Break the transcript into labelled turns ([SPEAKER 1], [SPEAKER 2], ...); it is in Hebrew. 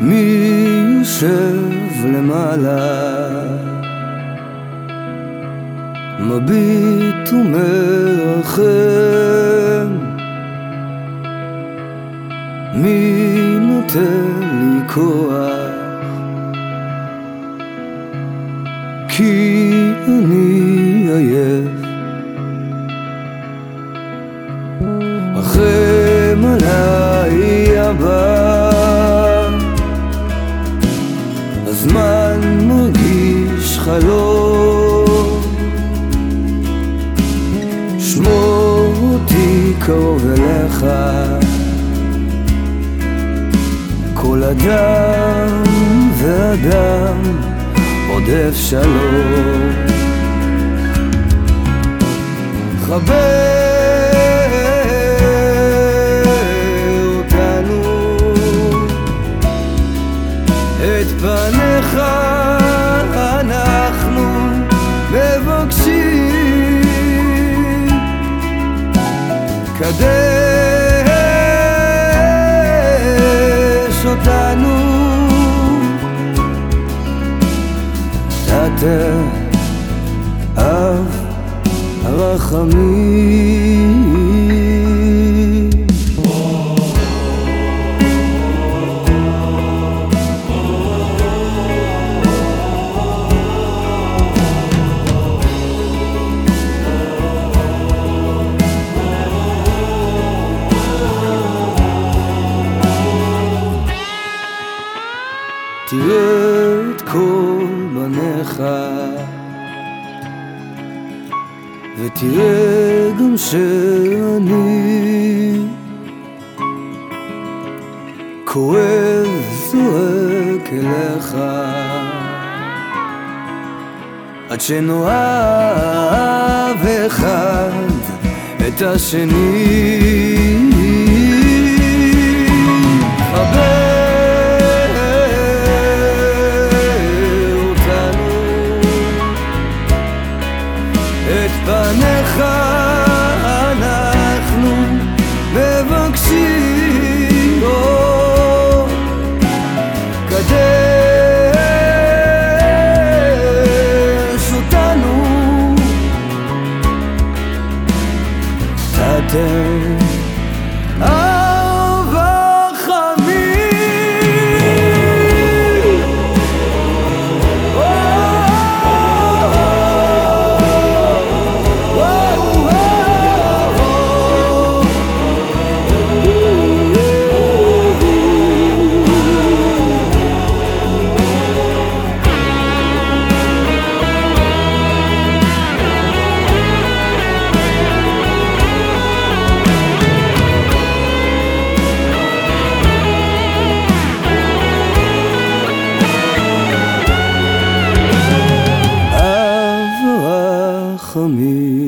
[SPEAKER 1] מי יושב למעלה, מביט ומרחם, מי נותן לי כוח, כי אני עייף. רחם עליי אבא הזמן מרגיש חלום. שמור אותי קרוב אליך. כל אדם ואדם עודף שלום חבר את פניך אנחנו מבקשים. קדש אותנו. תתה אב הרחמים. תראה את כל בניך ותראה גם שאני כואב זועק אליך עד שנאהב אחד את השני את פניך אנחנו מבקשים עוד קדש אותנו. תתן me